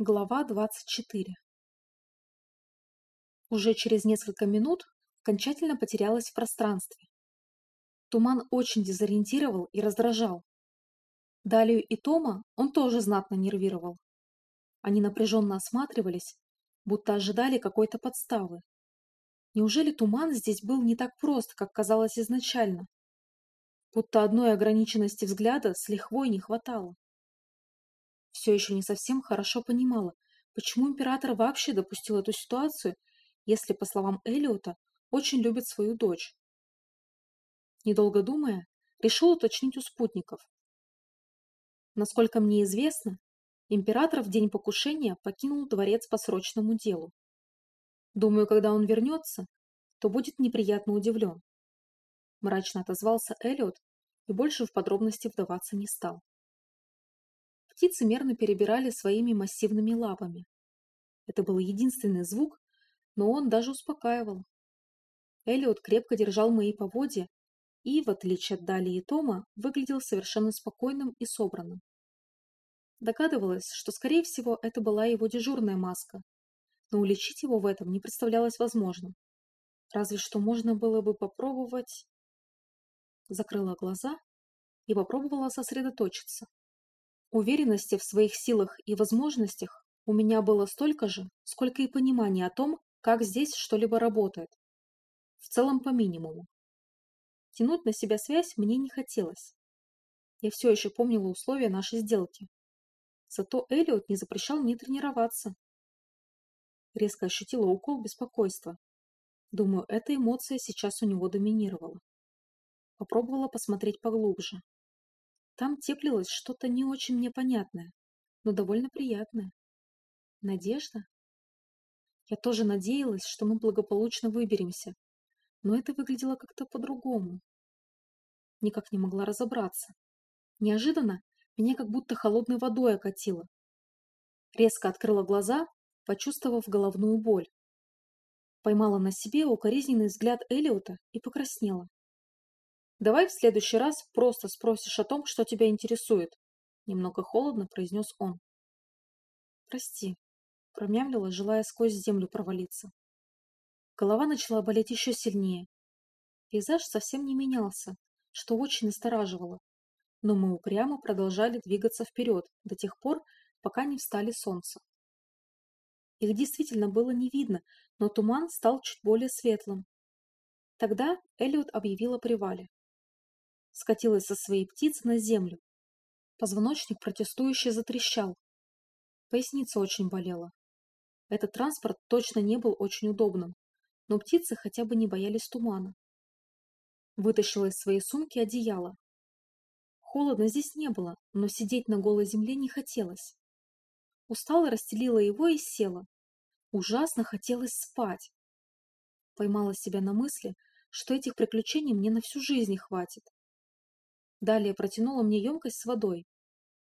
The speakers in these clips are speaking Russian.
Глава двадцать четыре Уже через несколько минут окончательно потерялась в пространстве. Туман очень дезориентировал и раздражал. Далию и Тома он тоже знатно нервировал. Они напряженно осматривались, будто ожидали какой-то подставы. Неужели туман здесь был не так прост, как казалось изначально? Будто одной ограниченности взгляда с лихвой не хватало все еще не совсем хорошо понимала, почему император вообще допустил эту ситуацию, если, по словам Элиота, очень любит свою дочь. Недолго думая, решил уточнить у спутников. Насколько мне известно, император в день покушения покинул дворец по срочному делу. Думаю, когда он вернется, то будет неприятно удивлен. Мрачно отозвался Элиот и больше в подробности вдаваться не стал. Птицы мерно перебирали своими массивными лапами. Это был единственный звук, но он даже успокаивал. Элиот крепко держал мои поводья и, в отличие от Дали и Тома, выглядел совершенно спокойным и собранным. Догадывалась, что, скорее всего, это была его дежурная маска, но уличить его в этом не представлялось возможным. Разве что можно было бы попробовать... Закрыла глаза и попробовала сосредоточиться. Уверенности в своих силах и возможностях у меня было столько же, сколько и понимания о том, как здесь что-либо работает. В целом по минимуму. Тянуть на себя связь мне не хотелось. Я все еще помнила условия нашей сделки. Зато Элиот не запрещал мне тренироваться. Резко ощутила укол беспокойства. Думаю, эта эмоция сейчас у него доминировала. Попробовала посмотреть поглубже. Там теплилось что-то не очень мне понятное, но довольно приятное. Надежда? Я тоже надеялась, что мы благополучно выберемся, но это выглядело как-то по-другому. Никак не могла разобраться. Неожиданно меня как будто холодной водой окатило. Резко открыла глаза, почувствовав головную боль. Поймала на себе укоризненный взгляд Элиота и покраснела. Давай в следующий раз просто спросишь о том, что тебя интересует. Немного холодно произнес он. Прости, промямлила, желая сквозь землю провалиться. Голова начала болеть еще сильнее. Пейзаж совсем не менялся, что очень настораживало. Но мы упрямо продолжали двигаться вперед до тех пор, пока не встали солнце. Их действительно было не видно, но туман стал чуть более светлым. Тогда Элliot объявил о привале скатилась со своей птицы на землю. Позвоночник протестующе затрещал. Поясница очень болела. Этот транспорт точно не был очень удобным, но птицы хотя бы не боялись тумана. Вытащила из своей сумки одеяло. Холодно здесь не было, но сидеть на голой земле не хотелось. Устала расстелила его и села. Ужасно хотелось спать. Поймала себя на мысли, что этих приключений мне на всю жизнь хватит. Далее протянула мне емкость с водой.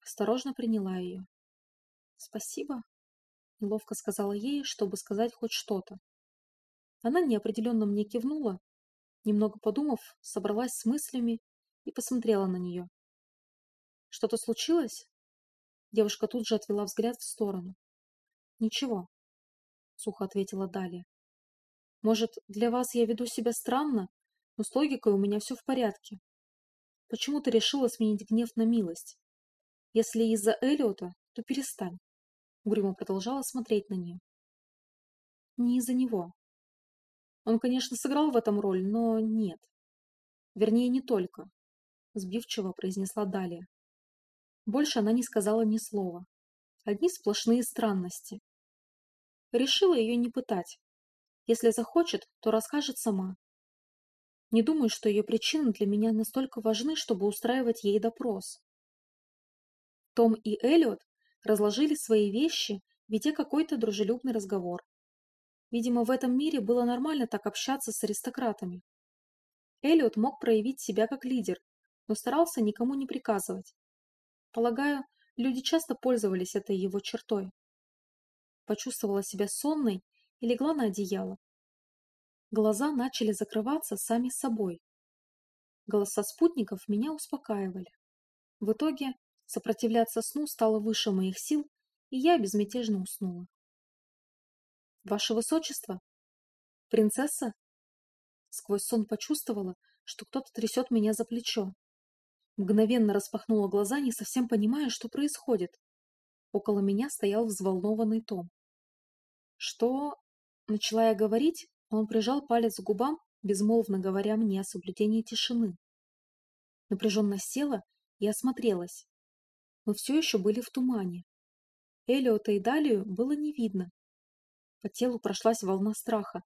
Осторожно приняла ее. «Спасибо», — неловко сказала ей, чтобы сказать хоть что-то. Она неопределенно мне кивнула, немного подумав, собралась с мыслями и посмотрела на нее. «Что-то случилось?» Девушка тут же отвела взгляд в сторону. «Ничего», — сухо ответила Далия. «Может, для вас я веду себя странно, но с логикой у меня все в порядке. Почему ты решила сменить гнев на милость? Если из-за Эллиота, то перестань. Угрюмо продолжала смотреть на нее. Не из-за него. Он, конечно, сыграл в этом роль, но нет. Вернее, не только. Сбивчиво произнесла Далия. Больше она не сказала ни слова. Одни сплошные странности. Решила ее не пытать. Если захочет, то расскажет сама. Не думаю, что ее причины для меня настолько важны, чтобы устраивать ей допрос. Том и Эллиот разложили свои вещи, ведя какой-то дружелюбный разговор. Видимо, в этом мире было нормально так общаться с аристократами. Эллиот мог проявить себя как лидер, но старался никому не приказывать. Полагаю, люди часто пользовались этой его чертой. Почувствовала себя сонной и легла на одеяло. Глаза начали закрываться сами собой. Голоса спутников меня успокаивали. В итоге сопротивляться сну стало выше моих сил, и я безмятежно уснула. «Ваше Высочество? Принцесса?» Сквозь сон почувствовала, что кто-то трясет меня за плечо. Мгновенно распахнула глаза, не совсем понимая, что происходит. Около меня стоял взволнованный Том. «Что?» — начала я говорить, он прижал палец к губам, безмолвно говоря мне о соблюдении тишины. Напряженно села и осмотрелась. Мы все еще были в тумане. Элиота и Далию было не видно. По телу прошлась волна страха.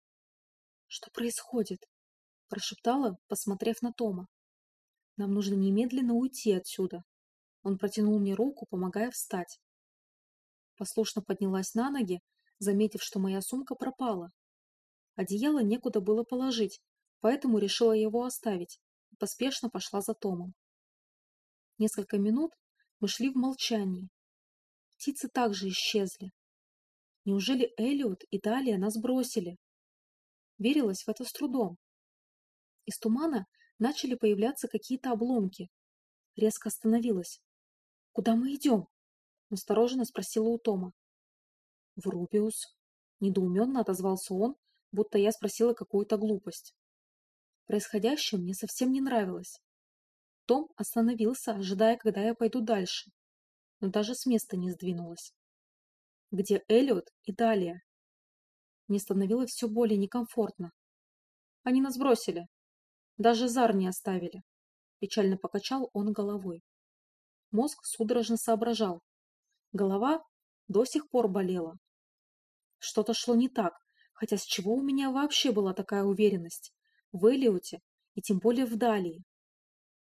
«Что происходит?» – прошептала, посмотрев на Тома. «Нам нужно немедленно уйти отсюда». Он протянул мне руку, помогая встать. Послушно поднялась на ноги, заметив, что моя сумка пропала. Одеяло некуда было положить, поэтому решила его оставить и поспешно пошла за Томом. Несколько минут мы шли в молчании. Птицы также исчезли. Неужели Элиот и Далия нас бросили? Верилась в это с трудом. Из тумана начали появляться какие-то обломки. Резко остановилась. «Куда мы идем?» – настороженно спросила у Тома. «В Рубиус», – недоуменно отозвался он, будто я спросила какую-то глупость. Происходящее мне совсем не нравилось. Том остановился, ожидая, когда я пойду дальше, но даже с места не сдвинулась. Где Эллиот и Далия? Мне становилось все более некомфортно. Они нас бросили. Даже Зар не оставили. Печально покачал он головой. Мозг судорожно соображал. Голова до сих пор болела. Что-то шло не так, хотя с чего у меня вообще была такая уверенность? В Элиоте и тем более в Далии.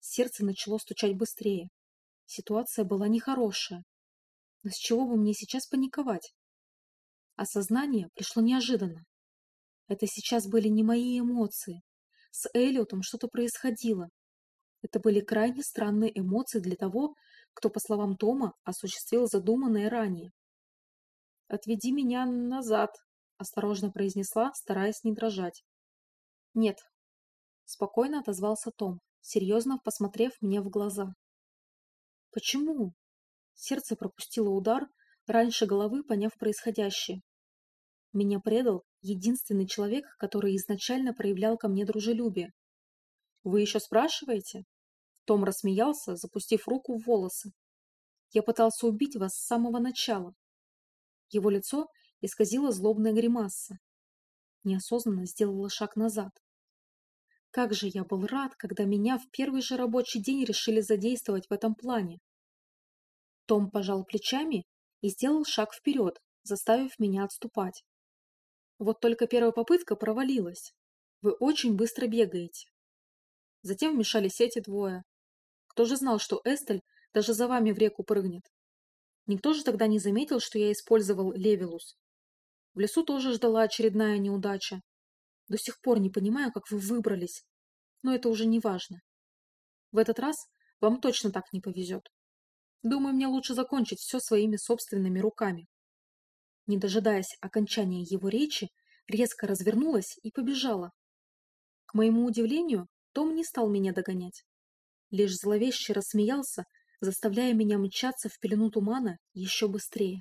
Сердце начало стучать быстрее. Ситуация была нехорошая. Но с чего бы мне сейчас паниковать? Осознание пришло неожиданно. Это сейчас были не мои эмоции. С Эллиотом что-то происходило. Это были крайне странные эмоции для того, кто, по словам Тома, осуществил задуманное ранее. «Отведи меня назад», — осторожно произнесла, стараясь не дрожать. «Нет», — спокойно отозвался Том, серьезно посмотрев мне в глаза. «Почему?» Сердце пропустило удар, раньше головы поняв происходящее. Меня предал единственный человек, который изначально проявлял ко мне дружелюбие. «Вы еще спрашиваете?» Том рассмеялся, запустив руку в волосы. «Я пытался убить вас с самого начала». Его лицо исказила злобная гримаса. Неосознанно сделала шаг назад. Как же я был рад, когда меня в первый же рабочий день решили задействовать в этом плане. Том пожал плечами и сделал шаг вперед, заставив меня отступать. Вот только первая попытка провалилась. Вы очень быстро бегаете. Затем вмешались эти двое. Кто же знал, что Эстель даже за вами в реку прыгнет? Никто же тогда не заметил, что я использовал Левилус. В лесу тоже ждала очередная неудача. До сих пор не понимаю, как вы выбрались, но это уже не важно. В этот раз вам точно так не повезет. Думаю, мне лучше закончить все своими собственными руками. Не дожидаясь окончания его речи, резко развернулась и побежала. К моему удивлению, Том не стал меня догонять. Лишь зловеще рассмеялся, заставляя меня мчаться в пелену тумана еще быстрее.